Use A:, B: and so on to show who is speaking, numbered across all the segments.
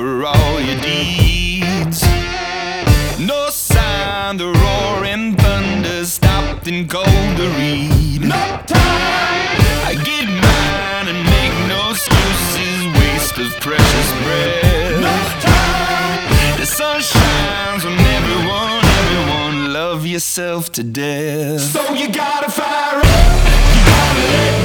A: for all your deeds. No sign the roaring thunder stopped and cold to read. No time. I get mine and make no excuses. Waste of precious breath. No time. The sun shines on everyone, everyone. Love yourself to death.
B: So you gotta fire up. You gotta let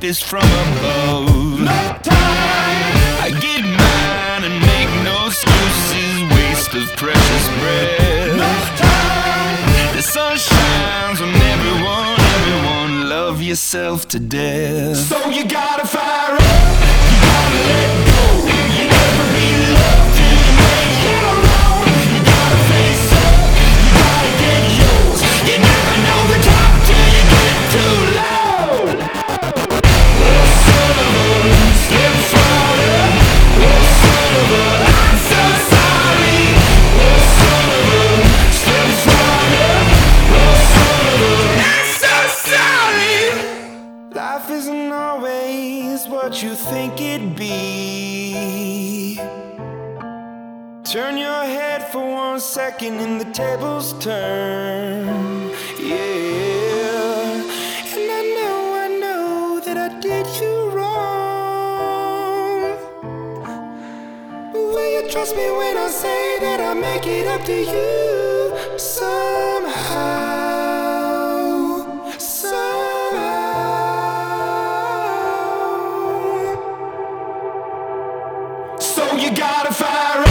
A: death from above.
B: No time.
A: I get mine and make no excuses. Waste of precious breath.
B: No time.
A: The sun shines on everyone, everyone. Love yourself to death.
B: So you gotta fire up. What you think it'd be. Turn your head for one second and the tables turn. Yeah. And I know, I know that I did you wrong. Will you trust me when I say that I make it up to you somehow? you gotta fire